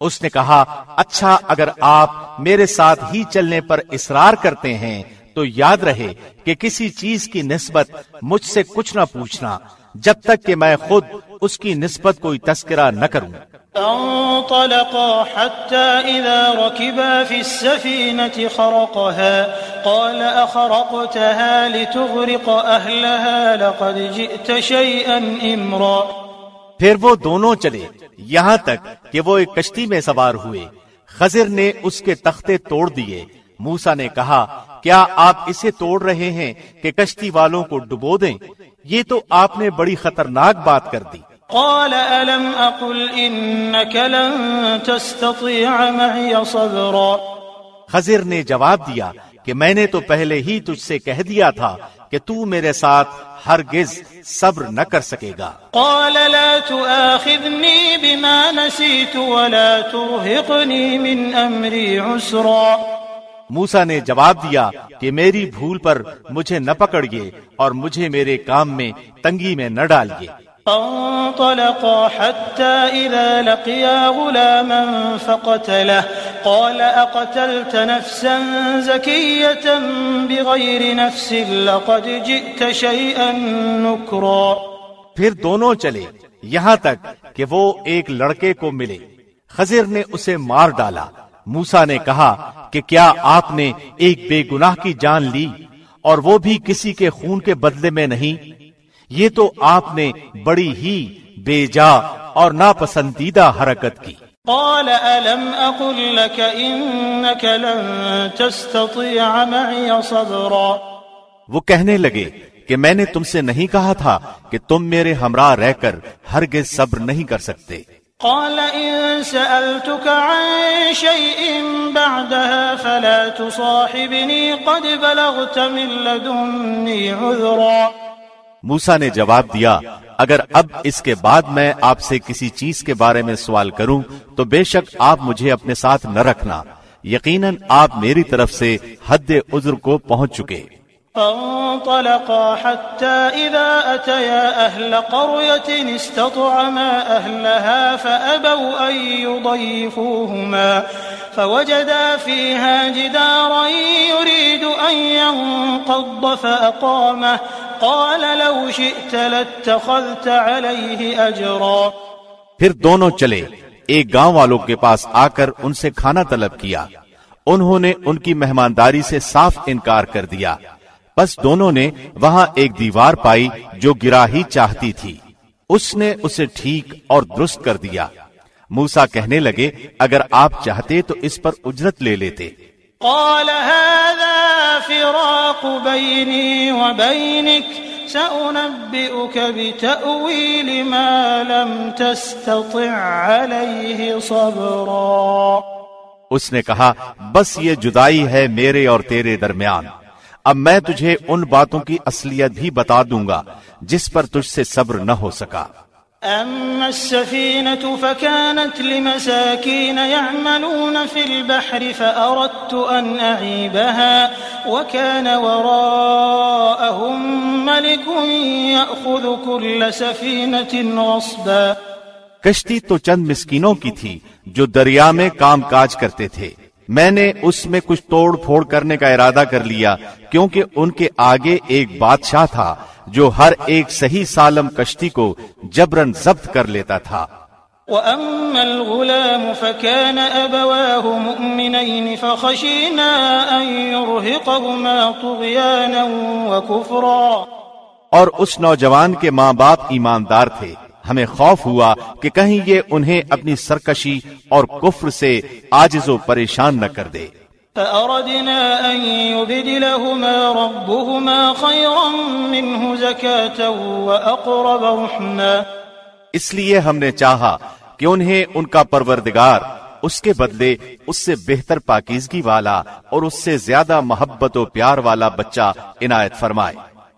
اس نے کہا اچھا اگر آپ میرے ساتھ ہی چلنے پر اصرار کرتے ہیں تو یاد رہے کہ کسی چیز کی نسبت مجھ سے کچھ نہ پوچھنا۔ جب تک کہ میں خود اس کی نسبت کوئی تذکرہ نہ کروں۔ فانطلقا حتى إذا ركبا في السفينة خرقها قال أخرقتها لتغرق أهلها لقد جئت شيئا إمرا پھر وہ دونوں چلے یہاں تک کہ وہ ایک کشتی میں سوار ہوئے۔ خضر نے اس کے تختے توڑ دیے۔ موسا نے کہا کیا آپ اسے توڑ رہے ہیں کہ کشتی والوں کو ڈبو دیں؟ یہ تو آپ نے بڑی خطرناک بات کر دی۔ قال ألم أقل إنك لن تستطيع معي صبرا خضر نے جواب دیا کہ میں نے تو پہلے ہی تجھ سے کہہ دیا تھا کہ تو میرے ساتھ ہرگز صبر نہ کر سکے گا۔ قال لا تؤاخذني بما نسيت ولا ترهقني من أمري عسرا موسا نے جواب دیا کہ میری بھول پر مجھے نہ پکڑیے اور مجھے میرے کام میں تنگی میں نہ ڈالیے۔ فانطلقا حتى إذا لقيا غلاما فقتله قال أقتلت نفسا زكية بغير نفس لقد جئت شيئا نكرا۔ پھر دونوں چلے یہاں تک کہ وہ ایک لڑکے کو ملے۔ خضر نے اسے مار ڈالا۔ موسا نے کہا کہ کیا آپ نے ایک بے گناہ کی جان لی اور وہ بھی کسی کے خون کے بدلے میں نہیں؟ یہ تو آپ نے بڑی ہی بے جا اور ناپسندیدہ حرکت کی۔ قال ألم أقل لك إنك لن تستطيع معي صبرا؟ وہ کہنے لگے کہ میں نے تم سے نہیں کہا تھا کہ تم میرے ہمراہ رہ کر ہرگز صبر نہیں کر سکتے۔ قال إن سألتك عن شيء بعدها فلا تصاحبني قد بلغت من لدني عذرا موسا نے جواب دیا، اگر اب اس کے بعد میں آپ سے کسی چیز کے بارے میں سوال کروں، تو بے شک آپ مجھے اپنے ساتھ نہ رکھنا۔ یقیناً آپ میری طرف سے حد عذر کو پہنچ چکے۔ فانطلقا حتى إذا أتيا أهل قرية استطعما أهلها فأبوا أن يضيفوهما فوجدا فيها جدارا يريد أن ينقض فأقامه قال لو شئت لاتخذت عليه أجرا پھر دونوں چلے، ایک گاؤں والوں کے پاس آ کر ان سے کھانا طلب کیا۔ انہوں نے ان کی مہمانداری سے صاف انکار کر دیا۔ بس دونوں نے وہاں ایک دیوار پائی جو گرا ہی چاہتی تھی۔ اس نے اسے ٹھیک اور درست کر دیا۔ موسا کہنے لگے اگر آپ چاہتے تو اس پر اجرت لے لیتے۔ قال هذا فراق بيني وبينك سأنبئك بتأويل ما لم تستطع عليه صبرا. اس نے کہا بس یہ جدائی ہے میرے اور تیرے درمیان۔ اب میں تجھے ان باتوں کی اصلیت بھی بتا دوں گا جس پر تجھ سے صبر نہ ہو سکا۔ أما السفينة فكانت لمساكين يعملون في البحر فأردت أن أعيبها وكان وراءهم ملك يأخذ كل سفينة غصبا۔ کشتی تو چند مسکینوں کی تھی جو دریا میں کام کاج کرتے تھے۔ میں نے اس میں کچھ توڑ پھوڑ کرنے کا ارادہ کر لیا کیونکہ ان کے آگے ایک بادشاہ تھا جو ہر ایک صحیح سالم کشتی کو جبرن ضبط کر لیتا تھا۔ وأما الغلام فكان أبواه مؤمنين فخشينا أن يرهقهما طغيانا وكفرا۔ اور اس نوجوان کے ماں باپ ایماندار تھے۔ ہمیں خوف ہوا کہ کہیں یہ انہیں اپنی سرکشی اور کفر سے آجز و پریشان نہ کر دے۔ فأردنا أن يبدلهما ربهما خيرا منه زكاة وأقرب رحما اس لیے ہم نے چاہا کہ انہیں ان کا پروردگار اس کے بدلے اس سے بہتر پاکیزگی والا اور اس سے زیادہ محبت و پیار والا بچہ عنایت فرمائے۔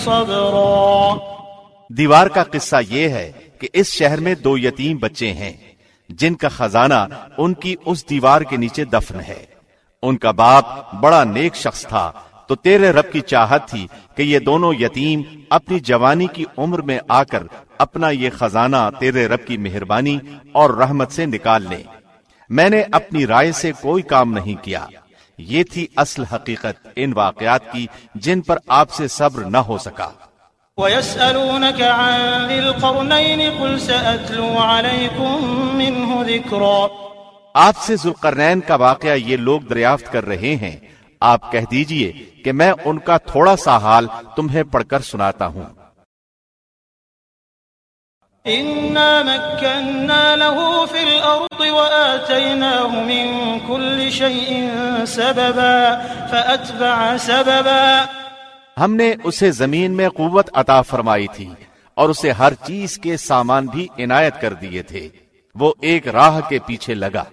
صبرا دیوار کا قصہ یہ ہے کہ اس شہر میں دو یتیم بچے ہیں، جن کا خزانہ ان کی اس دیوار کے نیچے دفن ہے۔ ان کا باپ بڑا نیک شخص تھا، تو تیرے رب کی چاہت تھی کہ یہ دونوں یتیم اپنی جوانی کی عمر میں آ کر اپنا یہ خزانہ تیرے رب کی مہربانی اور رحمت سے نکال لیں۔ میں نے اپنی رائے سے کوئی کام نہیں کیا۔ یہ تھی اصل حقیقت ان واقعات کی جن پر آپ سے صبر نہ ہو سکا۔ ويسألونك عن ذي القرنين قل سأتلو عليكم منه ذكرا۔ آپ سے ذوالقرنین کا واقعہ یہ لوگ دریافت کر رہے ہیں۔ آپ کہہ دیجیے کہ میں ان کا تھوڑا سا حال تمہیں پڑھ کر سناتا ہوں۔ إنا مكنا له في الأرض وآتيناه من كل شيء سببا فأتبع سببا ہم نے اسے زمین میں قوت عطا فرمائی تھی اور اسے ہر چیز کے سامان بھی عنایت کر دیے تھے۔ وہ ایک راہ کے پیچھے لگا۔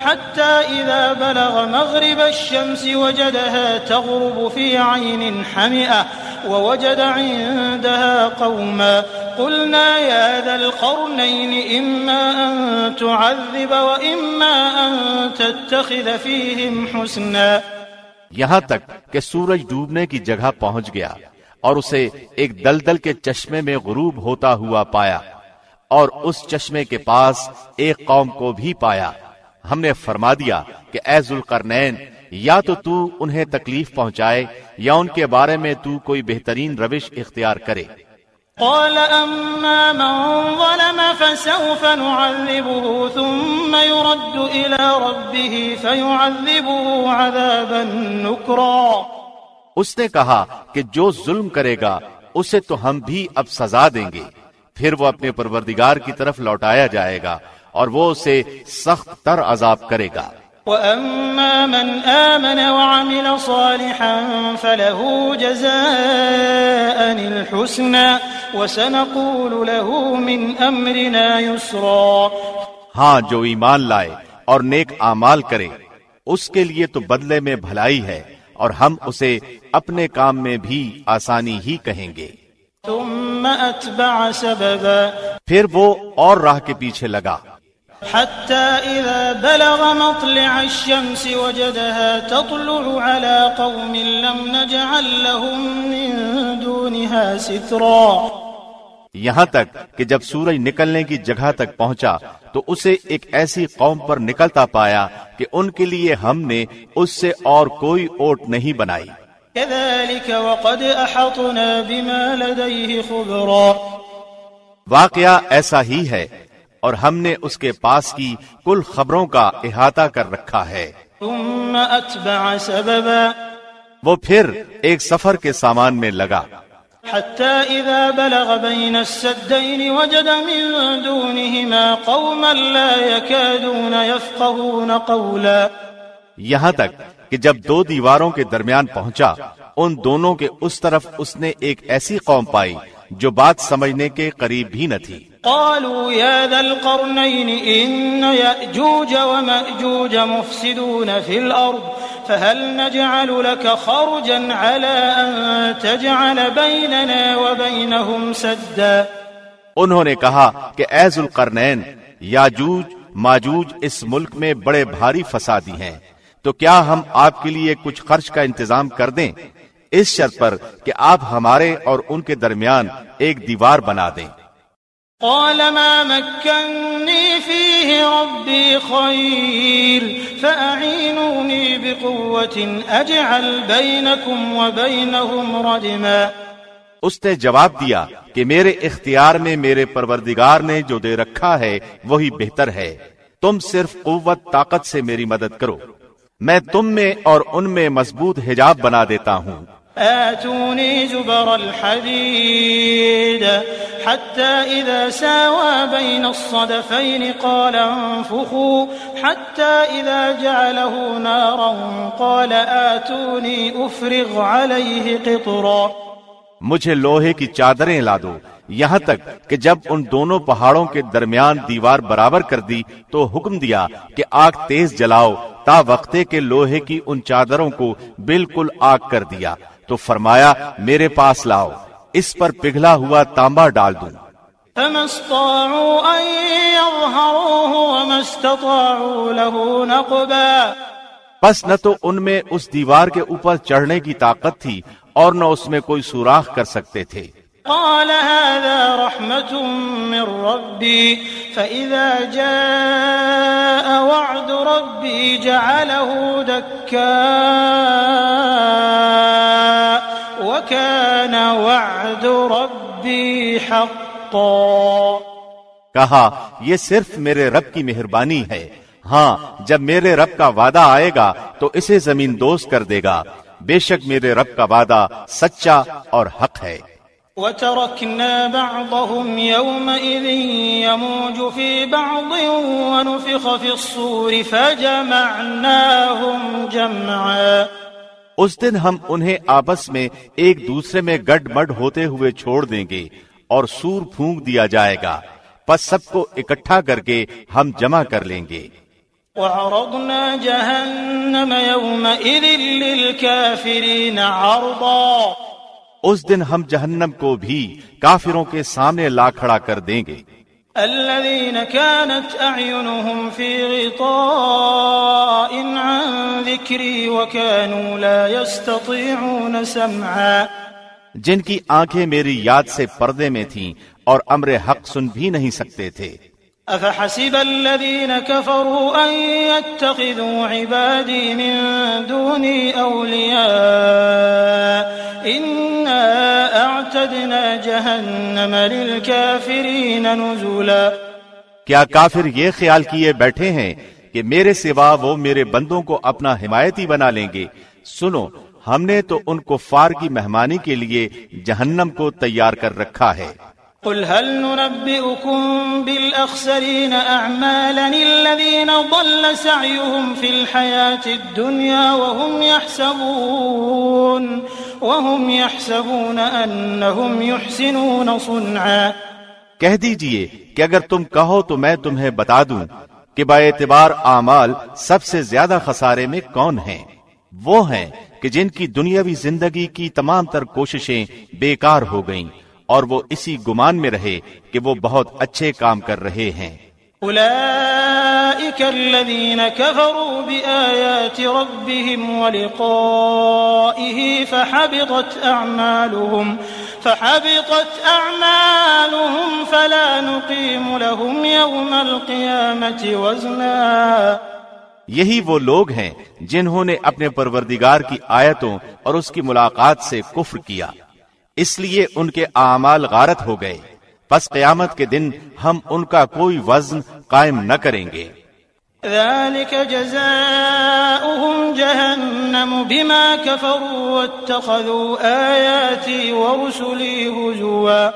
حتى إذا بلغ مغرب الشمس وجدها تغرب في عين حمئة ووجد عندها قوما. قلنا يا ذا القرنين إما أن تعذب وإما أن تتخذ فيهم حسنا. یہاں تک کہ سورج ڈوبنے کی جگہ پہنچ گیا اور اسے ایک دلدل کے چشمے میں غروب ہوتا ہوا پایا اور اس چشمے کے پاس ایک قوم کو بھی پایا۔ ہم نے فرما دیا کہ اے ذوالقرنین یا تو تو انہیں تکلیف پہنچائے یا ان کے بارے میں تو کوئی بہترین روش اختیار کرے۔ قال أما من ظلم فسوف نعذبه ثم يرد إلى ربه فيعذبه عذابا نكرا۔ اس نے کہا کہ جو ظلم کرے گا اسے تو ہم بھی اب سزا دیں گے۔ پھر وہ اپنے پروردگار کی طرف لوٹایا جائے گا۔ اور وہ اسے سخت تر عذاب کرے گا۔ وأما من آمن وعمل صالحا فله جزاء الحسنى وسنقول له من أمرنا يسرا۔ ہاں جو ایمان لائے اور نیک اعمال کرے اس کے لیے تو بدلے میں بھلائی ہے اور ہم اسے اپنے کام میں بھی آسانی ہی کہیں گے۔ ثم أتبع سببا۔ پھر وہ اور راہ کے پیچھے لگا۔ حتى إذا بلغ مطلع الشمس وجدها تطلع على قوم لم نجعل لهم من دونها سترا. یہاں تک کہ جب سورج نکلنے کی جگہ تک پہنچا تو اسے ایک ایسی قوم پر نکلتا پایا کہ ان کے لیے ہم نے اس سے اور کوئی اوٹ نہیں بنائی۔ كذلك وقد أحطنا بما لديه خبرا. واقعہ ایسا ہی ہے اور ہم نے اس کے پاس کی کل خبروں کا احاطہ کر رکھا ہے۔ ثم أتبع سببا وہ پھر ایک سفر کے سامان میں لگا۔ حتى إذا بلغ بين السدين وجد من دونهما قوما لا يكادون يفقهون قولا۔ یہاں تک کہ جب دو دیواروں کے درمیان پہنچا ان دونوں کے اس طرف اس نے ایک ایسی قوم پائی جو بات سمجھنے کے قریب بھی نہ تھی۔ قالوا يا ذا القرنين إن يأجوج ومأجوج مفسدون في الأرض، فهل نجعل لك خرجا على أن تجعل بيننا وبينهم سدا؟ انہوں نے کہا کہ اے ذوالقرنین یاجوج، ماجوج اس ملک میں بڑے بھاری فسادی ہیں، تو کیا ہم آپ کے لیے کچھ خرچ کا انتظام کر دیں؟ اس شرط پر کہ آپ ہمارے اور ان کے درمیان ایک دیوار بنا دیں۔ قال ما مكنني فيه ربي خير، فأعينوني بقوة أجعل بينكم وبينهم ردما اس نے جواب دیا کہ میرے اختیار میں میرے پروردگار نے جو دے رکھا ہے وہی بہتر ہے۔ تم صرف قوت، طاقت سے میری مدد کرو۔ میں تم میں اور ان میں مضبوط حجاب بنا دیتا ہوں۔ آتوني زبر الحديد حتى إذا ساوى بين الصدفين قال انفخوا حتى إذا جعله نارا قال آتوني أفرغ عليه قطرا مجھے لوہے کی چادریں لا دو۔ یہاں تک کہ جب ان دونوں پہاڑوں کے درمیان دیوار برابر کر دی، تو حکم دیا کہ آگ تیز جلاؤ، تا وقتے کے لوہے کی ان چادروں کو بالکل آگ کر دیا۔ تو فرمایا میرے پاس لاؤ اس پر پگھلا ہوا تانبا ڈال دوں۔ فما استطاعوا أن يظهروه وما استطاعوا له نقبا۔ بس نہ تو ان میں اس دیوار کے اوپر چڑھنے کی طاقت تھی اور نہ اس میں کوئی سوراخ کر سکتے تھے۔ قال هذا رحمة من ربي، فإذا جاء وعد ربي جعله دكاء، وكان وعد ربي حقا. کہا، یہ صرف میرے رب کی مہربانی ہے۔ ہاں جب میرے رب کا وعدہ آئے گا، تو اسے زمین دوست کر دے گا۔ بے شک میرے رب کا وعدہ سچا اور حق ہے۔ وتركنا بعضهم يومئذ يموج في بعض ونفخ في الصور فجمعناهم جمعا. اس دن ہم انہیں آپس میں ایک دوسرے میں گڈ مڈ ہوتے ہوئے چھوڑ دیں گے اور سور پھونک دیا جائے گا۔ پس سب کو اکٹھا کر کے ہم جمع کر لیں گے۔ وعرضنا جهنم يومئذ للكافرين عرضا۔ اس دن ہم جہنم کو بھی کافروں کے سامنے لا کھڑا کر دیں گے۔ الذين كانت أعينهم في غطاء عن ذكري وكانوا لا يستطيعون سمعا۔ جن کی آنکھیں میری یاد سے پردے میں تھیں اور امر حق سن بھی نہیں سکتے تھے۔ أفحسب الذين كفروا أن يتخذوا عبادي من دوني أولياء إنا أعتدنا جهنم للكافرين نزلا۔ کیا کافر یہ خیال کیے بیٹھے ہیں کہ میرے سوا وہ میرے بندوں کو اپنا حمایتی بنا لیں گے؟ سنو، ہم نے تو ان کفار کی مہمانی کے لیے جہنم کو تیار کر رکھا ہے۔ قل هل ننبئكم بالأخسرين أعمالا الذين ضل سعيهم في الحياة الدنيا وهم يحسبون وهم يحسبون أنهم يحسنون صنعا کہہ دیجیے کہ اگر تم کہو تو میں تمہیں بتا دوں کہ با اعتبار اعمال سب سے زیادہ خسارے میں کون ہیں۔ وہ ہیں کہ جن کی دنیاوی زندگی کی تمام تر کوششیں بیکار ہو گئیں۔ اور وہ اسی گمان میں رہے کہ وہ بہت اچھے کام کر رہے ہیں۔ أولئك الذين كفروا بآيات ربهم ولقائه فحبطت أعمالهم فحبطت أعمالهم فلا نقيم لهم يوم القيامة وزنا۔ یہی وہ لوگ ہیں جنہوں نے اپنے پروردگار کی آیتوں اور اس کی ملاقات سے کفر کیا۔ اس لیے ان کے اعمال غارت ہو گئے۔ پس قیامت کے دن ہم ان کا کوئی وزن قائم نہ کریں گے۔ ذلك جزاؤهم جهنم بما كفروا واتخذوا آياتي ورسلي هزوا۔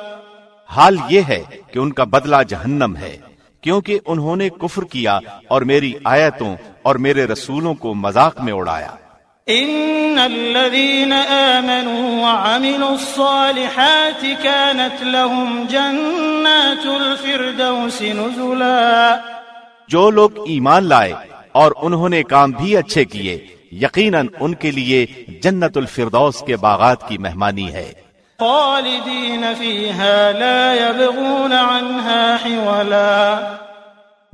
حال یہ ہے کہ ان کا بدلہ جہنم ہے کیونکہ انہوں نے کفر کیا اور میری آیتوں اور میرے رسولوں کو مذاق میں اڑایا۔ ان الذين امنوا وعملوا الصالحات كانت لهم جنات الفردوس نزلا. جو لوگ ایمان لائے اور انہوں نے کام بھی اچھے کیے یقیناً ان کے لیے جنت الفردوس کے باغات کی مہمانی ہے۔ خالدین فیها لا يبغون عنها حولا۔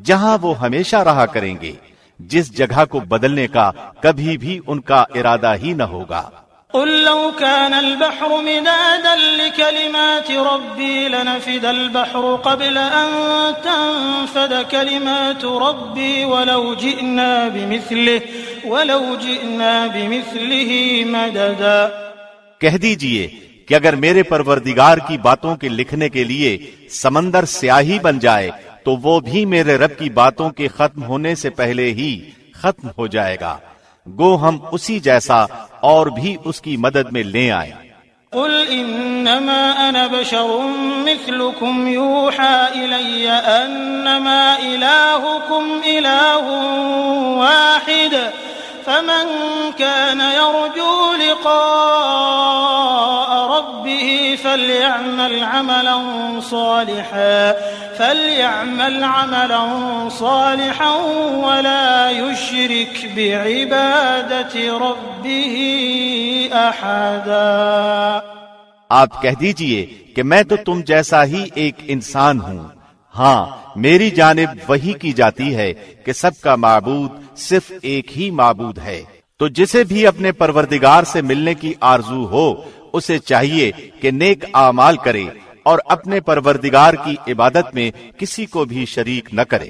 جہاں وہ ہمیشہ رہا کریں گے جس جگہ کو بدلنے کا کبھی بھی ان کا ارادہ ہی نہ ہوگا۔ قل لو كان البحر مدادا لكلمات ربي لنفد البحر قبل أن تنفد كلمات ربي ولو جئنا بمثله ولو جئنا بمثله مددا۔ کہہ دیجیے کہ اگر میرے پروردگار کی باتوں کے لکھنے کے لیے سمندر سیاہی بن جائے تو وہ بھی میرے رب کی باتوں کے ختم ہونے سے پہلے ہی ختم ہو جائے گا۔ گو ہم اسی جیسا اور بھی اس کی مدد میں لے آئیں۔ قل انما انا بشر مثلكم يوحى الي انما الهكم اله واحد۔ فمن كان يرجو لقاء ربه فليعمل عملا صالحا فليعمل عملا صالحا ولا يشرك بعبادة ربه أحدا۔ آپ کہہ دیجیے کہ میں تو تم جیسا ہی ایک انسان ہوں۔ ہاں میری جانب وہی کی جاتی ہے کہ سب کا معبود صرف ایک ہی معبود ہے۔ تو جسے بھی اپنے پروردگار سے ملنے کی آرزو ہو، اسے چاہیے کہ نیک اعمال کرے اور اپنے پروردگار کی عبادت میں کسی کو بھی شریک نہ کرے۔